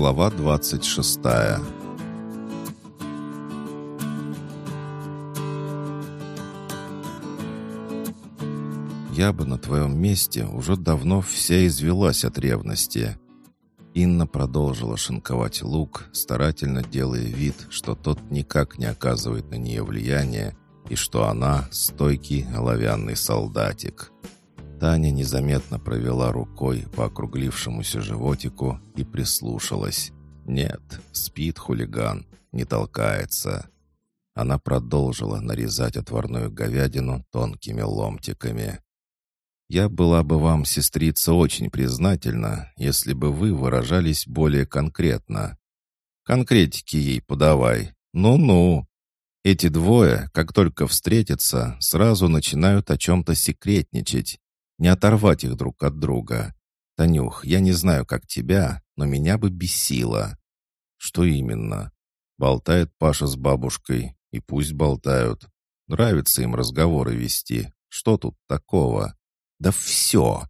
Глава 26 Я бы на твоем месте уже давно вся извелась от ревности. Инна продолжила шинковать лук, старательно делая вид, что тот никак не оказывает на нее влияния и что она стойкий оловянный солдатик. Таня незаметно провела рукой по округлившемуся животику и прислушалась. Нет, спит хулиган, не толкается. Она продолжила нарезать отварную говядину тонкими ломтиками. «Я была бы вам, сестрица, очень признательна, если бы вы выражались более конкретно. Конкретики ей подавай. Ну-ну». Эти двое, как только встретятся, сразу начинают о чем-то секретничать, не оторвать их друг от друга. Танюх, я не знаю, как тебя, но меня бы бесило. Что именно? Болтает Паша с бабушкой, и пусть болтают. Нравится им разговоры вести. Что тут такого? Да все.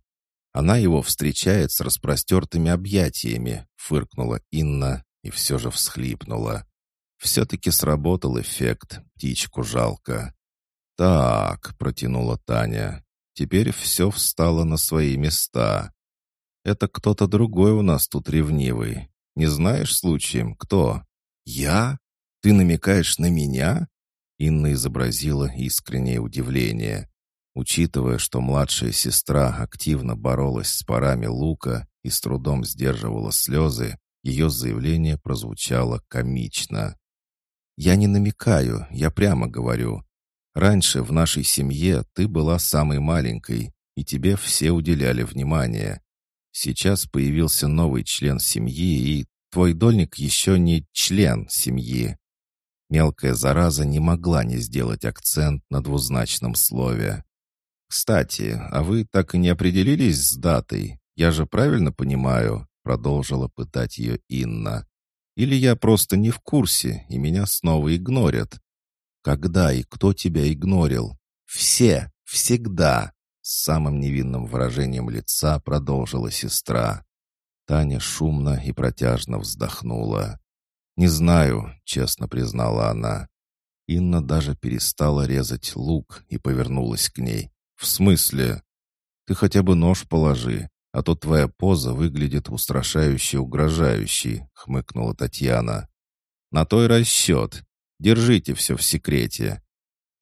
Она его встречает с распростертыми объятиями, фыркнула Инна и все же всхлипнула. Все-таки сработал эффект, птичку жалко. «Так», — протянула Таня, Теперь все встало на свои места. Это кто-то другой у нас тут ревнивый. Не знаешь случаем, кто? Я? Ты намекаешь на меня? Инна изобразила искреннее удивление. Учитывая, что младшая сестра активно боролась с парами лука и с трудом сдерживала слезы, ее заявление прозвучало комично. «Я не намекаю, я прямо говорю. Раньше в нашей семье ты была самой маленькой, и тебе все уделяли внимание. Сейчас появился новый член семьи, и твой дольник еще не член семьи. Мелкая зараза не могла не сделать акцент на двузначном слове. «Кстати, а вы так и не определились с датой? Я же правильно понимаю?» Продолжила пытать ее Инна. «Или я просто не в курсе, и меня снова игнорят?» Когда и кто тебя игнорил? Все, всегда. С самым невинным выражением лица продолжила сестра. Таня шумно и протяжно вздохнула. «Не знаю», — честно признала она. Инна даже перестала резать лук и повернулась к ней. «В смысле? Ты хотя бы нож положи, а то твоя поза выглядит устрашающе угрожающей», — хмыкнула Татьяна. «На той расчет. Держите все в секрете.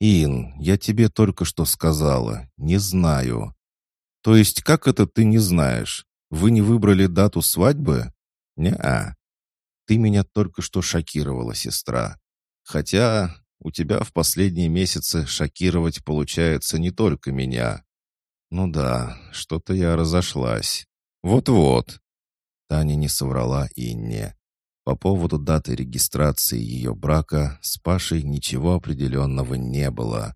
Ин, я тебе только что сказала. Не знаю. То есть как это ты не знаешь? Вы не выбрали дату свадьбы? Не-а. Ты меня только что шокировала, сестра. Хотя у тебя в последние месяцы шокировать получается не только меня. Ну да, что-то я разошлась. Вот-вот. Таня не соврала Инне. По поводу даты регистрации ее брака с Пашей ничего определенного не было.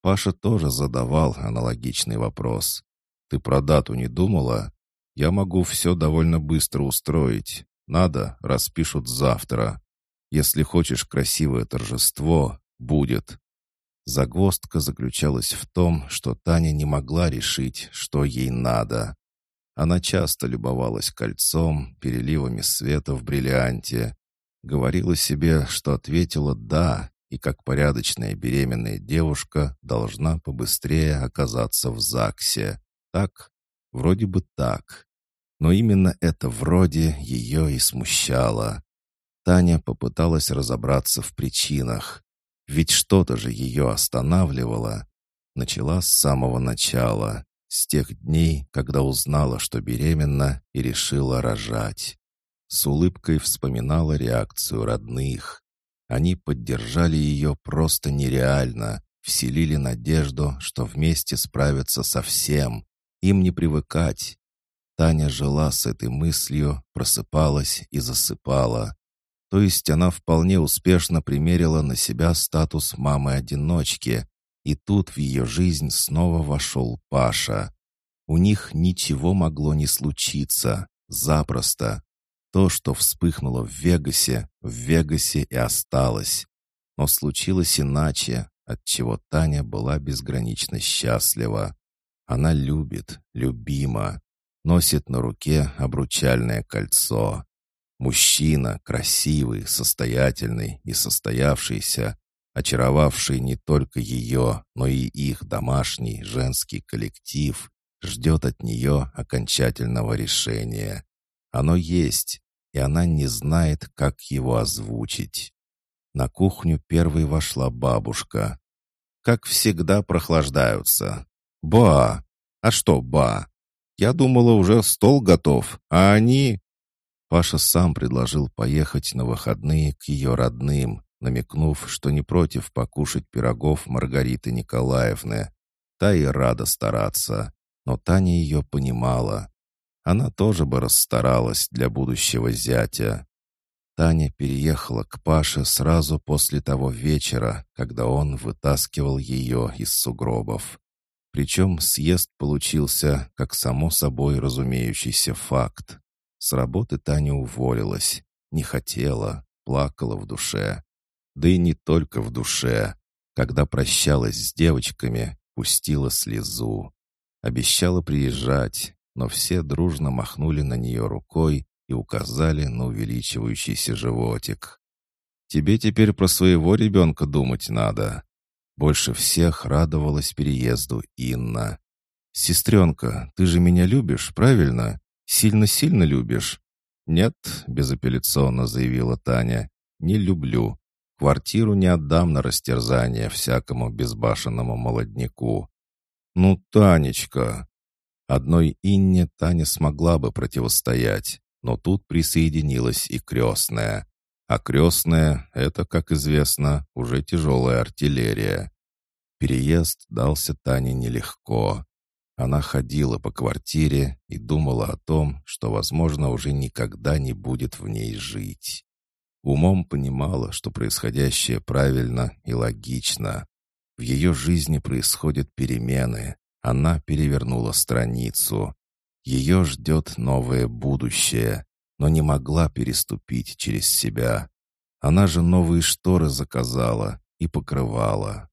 Паша тоже задавал аналогичный вопрос. «Ты про дату не думала? Я могу все довольно быстро устроить. Надо, распишут завтра. Если хочешь красивое торжество, будет». Загвоздка заключалась в том, что Таня не могла решить, что ей надо. Она часто любовалась кольцом, переливами света в бриллианте. Говорила себе, что ответила «да», и как порядочная беременная девушка должна побыстрее оказаться в ЗАГСе. Так? Вроде бы так. Но именно это вроде ее и смущало. Таня попыталась разобраться в причинах. Ведь что-то же ее останавливало. Начала с самого начала с тех дней, когда узнала, что беременна, и решила рожать. С улыбкой вспоминала реакцию родных. Они поддержали ее просто нереально, вселили надежду, что вместе справятся со всем. Им не привыкать. Таня жила с этой мыслью, просыпалась и засыпала. То есть она вполне успешно примерила на себя статус мамы-одиночки, и тут в ее жизнь снова вошел Паша. У них ничего могло не случиться. Запросто. То, что вспыхнуло в Вегасе, в Вегасе и осталось. Но случилось иначе, от чего Таня была безгранично счастлива. Она любит, любима, носит на руке обручальное кольцо. Мужчина, красивый, состоятельный и состоявшийся, очаровавший не только ее, но и их домашний женский коллектив, ждет от нее окончательного решения. Оно есть, и она не знает, как его озвучить. На кухню первой вошла бабушка. Как всегда прохлаждаются. «Ба! А что ба? Я думала, уже стол готов, а они...» Паша сам предложил поехать на выходные к ее родным, намекнув, что не против покушать пирогов Маргариты Николаевны. Та и рада стараться, но Таня ее понимала. Она тоже бы расстаралась для будущего зятя. Таня переехала к Паше сразу после того вечера, когда он вытаскивал ее из сугробов. Причем съезд получился, как само собой разумеющийся факт. С работы Таня уволилась, не хотела, плакала в душе. Да и не только в душе. Когда прощалась с девочками, пустила слезу. Обещала приезжать, но все дружно махнули на нее рукой и указали на увеличивающийся животик. «Тебе теперь про своего ребенка думать надо». Больше всех радовалась переезду Инна. «Сестренка, ты же меня любишь, правильно? Сильно-сильно любишь?» «Нет», — безапелляционно заявила Таня, — «не люблю. Квартиру не отдам на растерзание всякому безбашенному молодняку». «Ну, Танечка!» Одной Инне Таня смогла бы противостоять, но тут присоединилась и крестная. А крестная — это, как известно, уже тяжелая артиллерия. Переезд дался Тане нелегко. Она ходила по квартире и думала о том, что, возможно, уже никогда не будет в ней жить. Умом понимала, что происходящее правильно и логично. В ее жизни происходят перемены. Она перевернула страницу. Ее ждет новое будущее, но не могла переступить через себя. Она же новые шторы заказала и покрывала.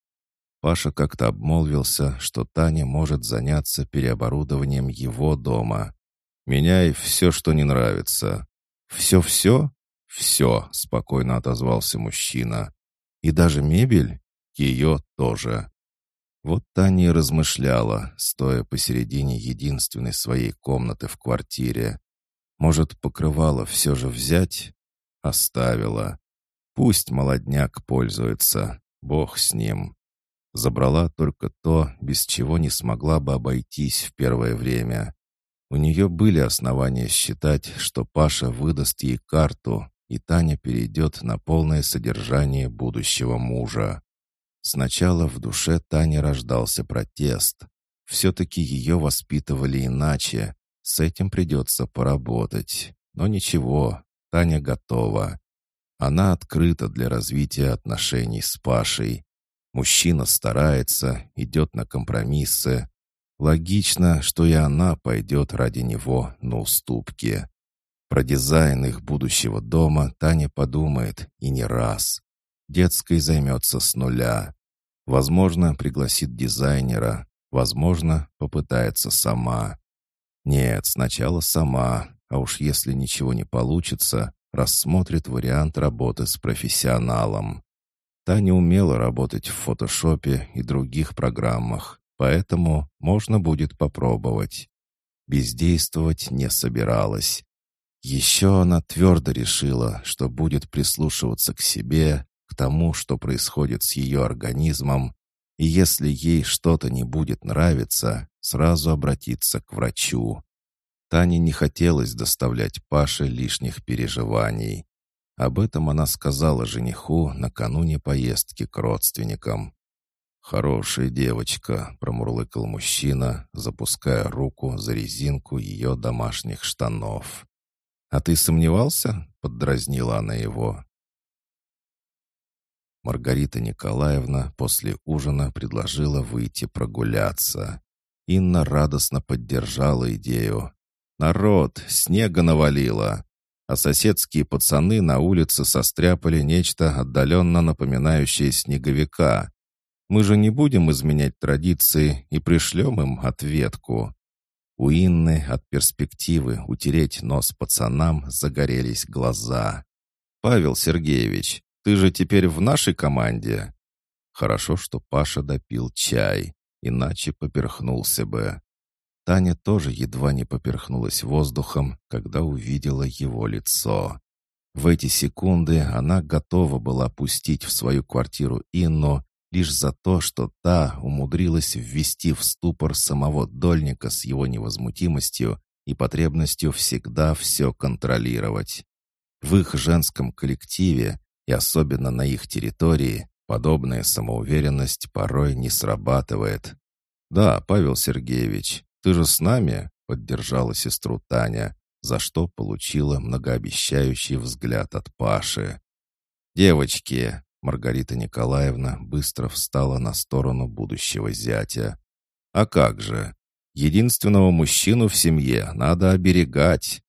Паша как-то обмолвился, что Таня может заняться переоборудованием его дома. «Меняй все, что не нравится». «Все-все?» «Все», — спокойно отозвался мужчина. «И даже мебель?» «Ее тоже». Вот Таня и размышляла, стоя посередине единственной своей комнаты в квартире. Может, покрывало все же взять? Оставила. Пусть молодняк пользуется, бог с ним. Забрала только то, без чего не смогла бы обойтись в первое время. У нее были основания считать, что Паша выдаст ей карту, и Таня перейдет на полное содержание будущего мужа. Сначала в душе Тани рождался протест. Все-таки ее воспитывали иначе. С этим придется поработать. Но ничего, Таня готова. Она открыта для развития отношений с Пашей. Мужчина старается, идет на компромиссы. Логично, что и она пойдет ради него на уступки. Про дизайн их будущего дома Таня подумает и не раз. Детской займется с нуля. Возможно, пригласит дизайнера. Возможно, попытается сама. Нет, сначала сама, а уж если ничего не получится, рассмотрит вариант работы с профессионалом. Таня умела работать в фотошопе и других программах, поэтому можно будет попробовать. Бездействовать не собиралась. Еще она твердо решила, что будет прислушиваться к себе, к тому, что происходит с ее организмом, и если ей что-то не будет нравиться, сразу обратиться к врачу. Тане не хотелось доставлять Паше лишних переживаний. Об этом она сказала жениху накануне поездки к родственникам. «Хорошая девочка», — промурлыкал мужчина, запуская руку за резинку ее домашних штанов. «А ты сомневался?» — поддразнила она его. Маргарита Николаевна после ужина предложила выйти прогуляться. Инна радостно поддержала идею. «Народ, снега навалило!» а соседские пацаны на улице состряпали нечто отдаленно напоминающее снеговика. Мы же не будем изменять традиции и пришлем им ответку. У Инны от перспективы утереть нос пацанам загорелись глаза. «Павел Сергеевич, ты же теперь в нашей команде?» Хорошо, что Паша допил чай, иначе поперхнулся бы. Таня тоже едва не поперхнулась воздухом, когда увидела его лицо. В эти секунды она готова была пустить в свою квартиру Инну лишь за то, что та умудрилась ввести в ступор самого Дольника с его невозмутимостью и потребностью всегда все контролировать. В их женском коллективе, и особенно на их территории, подобная самоуверенность порой не срабатывает. «Да, Павел Сергеевич, ты же с нами?» — поддержала сестру Таня, за что получила многообещающий взгляд от Паши. «Девочки!» — Маргарита Николаевна быстро встала на сторону будущего зятя. «А как же? Единственного мужчину в семье надо оберегать!»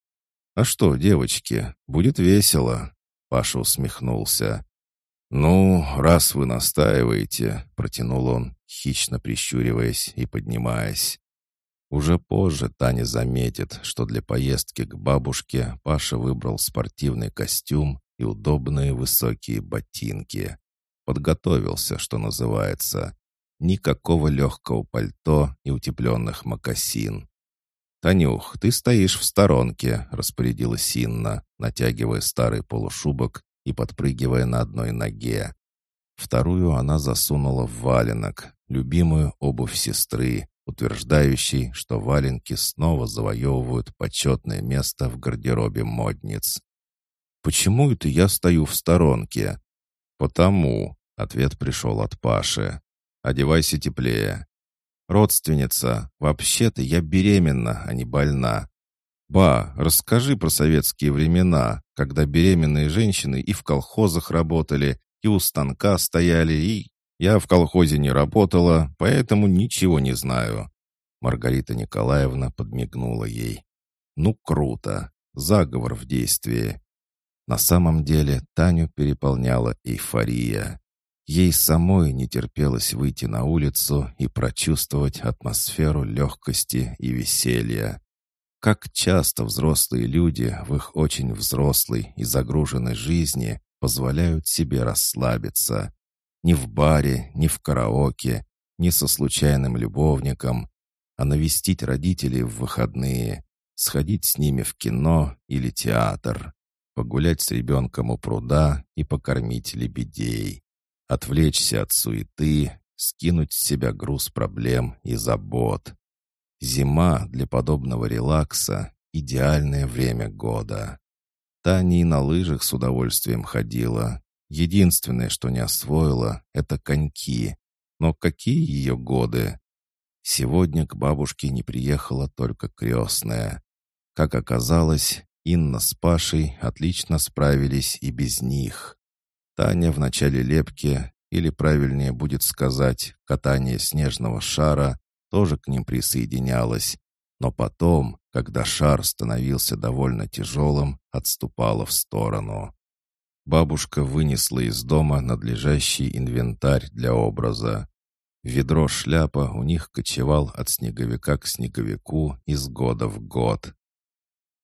«А что, девочки, будет весело!» — Паша усмехнулся. «Ну, раз вы настаиваете», — протянул он, хищно прищуриваясь и поднимаясь. Уже позже Таня заметит, что для поездки к бабушке Паша выбрал спортивный костюм и удобные высокие ботинки. Подготовился, что называется. Никакого легкого пальто и утепленных мокасин. «Танюх, ты стоишь в сторонке», — распорядилась Инна, натягивая старый полушубок и подпрыгивая на одной ноге. Вторую она засунула в валенок, любимую обувь сестры, утверждающий, что валенки снова завоевывают почетное место в гардеробе модниц. «Почему это я стою в сторонке?» «Потому», — ответ пришел от Паши. «Одевайся теплее». «Родственница, вообще-то я беременна, а не больна». «Ба, расскажи про советские времена, когда беременные женщины и в колхозах работали, и у станка стояли, и я в колхозе не работала, поэтому ничего не знаю». Маргарита Николаевна подмигнула ей. «Ну, круто! Заговор в действии!» На самом деле Таню переполняла эйфория. Ей самой не терпелось выйти на улицу и прочувствовать атмосферу легкости и веселья. Как часто взрослые люди в их очень взрослой и загруженной жизни позволяют себе расслабиться, ни в баре, ни в караоке, ни со случайным любовником, а навестить родителей в выходные, сходить с ними в кино или театр, погулять с ребенком у пруда и покормить лебедей, отвлечься от суеты, скинуть с себя груз проблем и забот. Зима для подобного релакса — идеальное время года. Таня и на лыжах с удовольствием ходила, Единственное, что не освоила, — это коньки. Но какие ее годы? Сегодня к бабушке не приехала только крестная. Как оказалось, Инна с Пашей отлично справились и без них. Таня в начале лепки, или правильнее будет сказать, катание снежного шара, тоже к ним присоединялась, но потом, когда шар становился довольно тяжелым, отступала в сторону. Бабушка вынесла из дома надлежащий инвентарь для образа. Ведро-шляпа у них кочевал от снеговика к снеговику из года в год.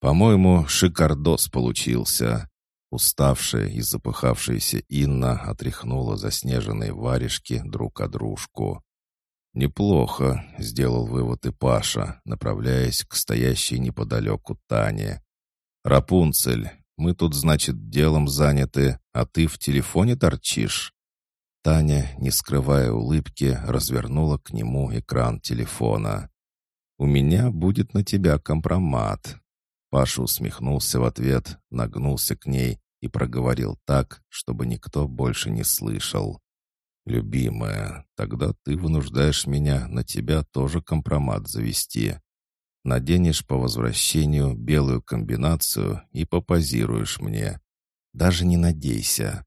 По-моему, шикардос получился. Уставшая и запыхавшаяся Инна отряхнула заснеженные варежки друг о дружку. «Неплохо», — сделал вывод и Паша, направляясь к стоящей неподалеку Тане. «Рапунцель, мы тут, значит, делом заняты, а ты в телефоне торчишь?» Таня, не скрывая улыбки, развернула к нему экран телефона. «У меня будет на тебя компромат». Паша усмехнулся в ответ, нагнулся к ней и проговорил так, чтобы никто больше не слышал. «Любимая, тогда ты вынуждаешь меня на тебя тоже компромат завести. Наденешь по возвращению белую комбинацию и попозируешь мне. Даже не надейся».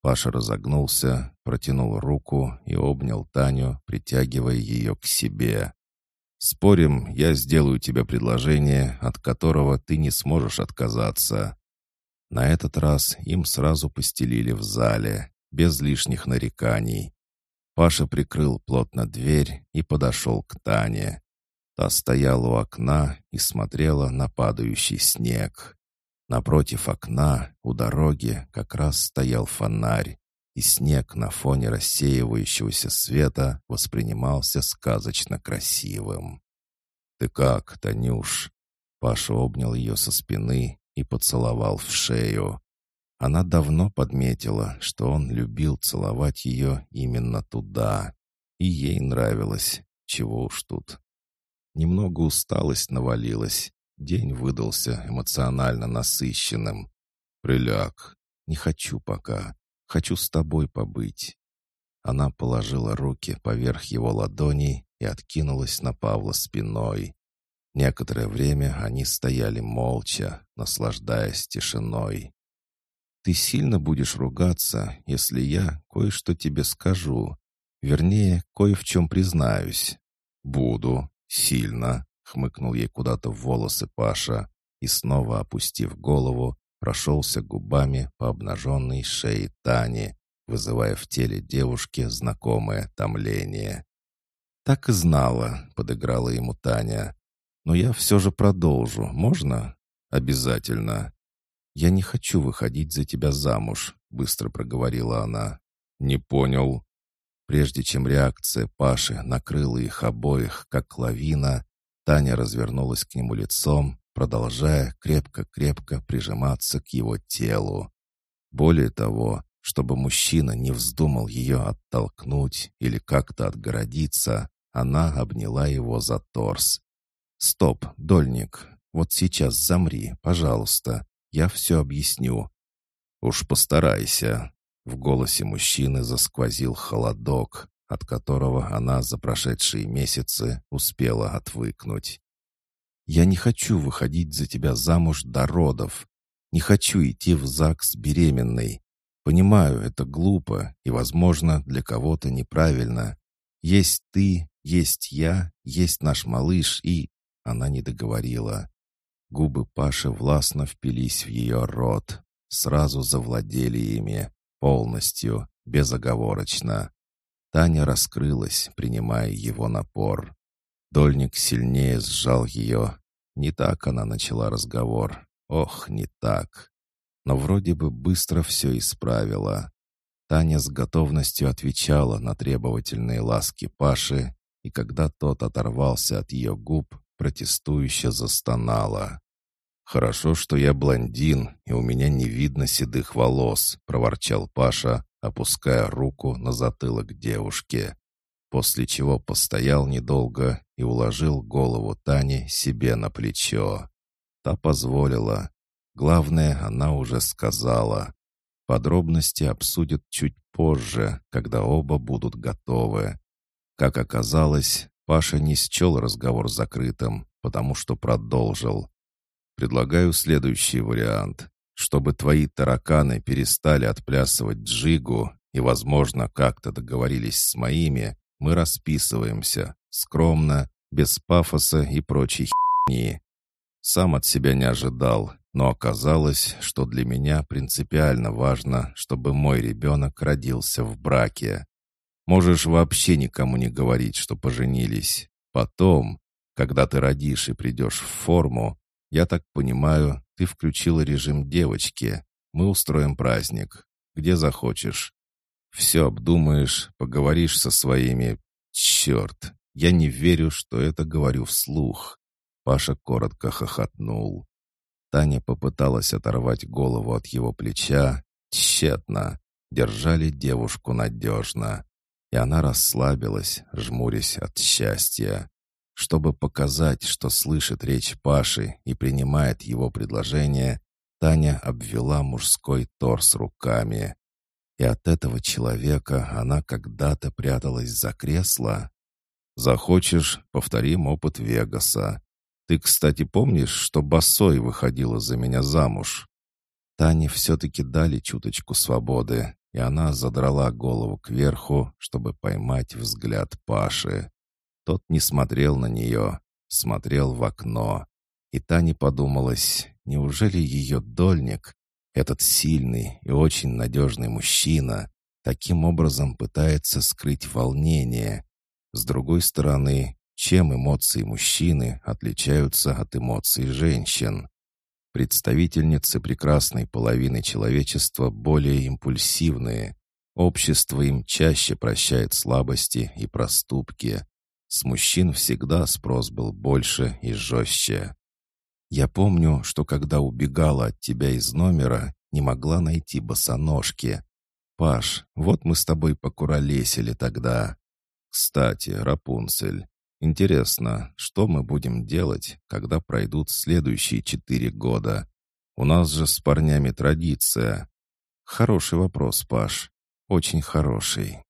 Паша разогнулся, протянул руку и обнял Таню, притягивая ее к себе. «Спорим, я сделаю тебе предложение, от которого ты не сможешь отказаться». На этот раз им сразу постелили в зале, без лишних нареканий. Паша прикрыл плотно дверь и подошел к Тане. Та стояла у окна и смотрела на падающий снег. Напротив окна, у дороги, как раз стоял фонарь, и снег на фоне рассеивающегося света воспринимался сказочно красивым. «Ты как, Танюш?» Паша обнял ее со спины и поцеловал в шею. Она давно подметила, что он любил целовать ее именно туда. И ей нравилось, чего уж тут. Немного усталость навалилась. День выдался эмоционально насыщенным. «Приляг. Не хочу пока. Хочу с тобой побыть». Она положила руки поверх его ладоней и откинулась на Павла спиной. Некоторое время они стояли молча, наслаждаясь тишиной. «Ты сильно будешь ругаться, если я кое-что тебе скажу. Вернее, кое в чем признаюсь». «Буду», «Сильно», — хмыкнул ей куда-то в волосы Паша и, снова опустив голову, прошелся губами по обнаженной шее Тани, вызывая в теле девушки знакомое томление. «Так и знала», — подыграла ему Таня. «Но я все же продолжу. Можно?» «Обязательно». «Я не хочу выходить за тебя замуж», — быстро проговорила она. «Не понял». Прежде чем реакция Паши накрыла их обоих, как лавина, Таня развернулась к нему лицом, продолжая крепко-крепко прижиматься к его телу. Более того, чтобы мужчина не вздумал ее оттолкнуть или как-то отгородиться, она обняла его за торс. «Стоп, дольник, вот сейчас замри, пожалуйста, я все объясню». «Уж постарайся», в голосе мужчины засквозил холодок, от которого она за прошедшие месяцы успела отвыкнуть. «Я не хочу выходить за тебя замуж до родов. Не хочу идти в ЗАГС беременной. Понимаю, это глупо и, возможно, для кого-то неправильно. Есть ты, есть я, есть наш малыш и...» Она не договорила. Губы Паши властно впились в ее рот, сразу завладели ими полностью, безоговорочно. Таня раскрылась, принимая его напор. Дольник сильнее сжал ее. Не так она начала разговор. Ох, не так. Но вроде бы быстро все исправила. Таня с готовностью отвечала на требовательные ласки Паши, и когда тот оторвался от ее губ, протестующе застонала. «Хорошо, что я блондин, и у меня не видно седых волос», — проворчал Паша, опуская руку на затылок девушки, после чего постоял недолго и уложил голову Тани себе на плечо. Та позволила. Главное, она уже сказала. Подробности обсудят чуть позже, когда оба будут готовы. Как оказалось, Паша не счел разговор закрытым, потому что продолжил. Предлагаю следующий вариант. Чтобы твои тараканы перестали отплясывать джигу и, возможно, как-то договорились с моими, мы расписываемся. Скромно, без пафоса и прочей херни. Сам от себя не ожидал, но оказалось, что для меня принципиально важно, чтобы мой ребенок родился в браке. Можешь вообще никому не говорить, что поженились. Потом, когда ты родишь и придешь в форму, «Я так понимаю, ты включила режим девочки. Мы устроим праздник. Где захочешь. Все обдумаешь, поговоришь со своими... Черт, я не верю, что это говорю вслух». Паша коротко хохотнул. Таня попыталась оторвать голову от его плеча. Тщетно. Держали девушку надежно. И она расслабилась, жмурясь от счастья. Чтобы показать, что слышит речь Паши и принимает его предложение, Таня обвела мужской торс руками. И от этого человека она когда-то пряталась за кресло. «Захочешь, повторим опыт Вегаса. Ты, кстати, помнишь, что Басой выходила за меня замуж?» Тане все-таки дали чуточку свободы, и она задрала голову кверху, чтобы поймать взгляд Паши. Тот не смотрел на нее, смотрел в окно. И Тане подумалось, неужели ее дольник, этот сильный и очень надежный мужчина, таким образом пытается скрыть волнение. С другой стороны, чем эмоции мужчины отличаются от эмоций женщин. Представительницы прекрасной половины человечества более импульсивные. Общество им чаще прощает слабости и проступки. С мужчин всегда спрос был больше и жестче. Я помню, что когда убегала от тебя из номера, не могла найти босоножки. Паш, вот мы с тобой покуролесили тогда. Кстати, Рапунцель, интересно, что мы будем делать, когда пройдут следующие четыре года? У нас же с парнями традиция. Хороший вопрос, Паш. Очень хороший.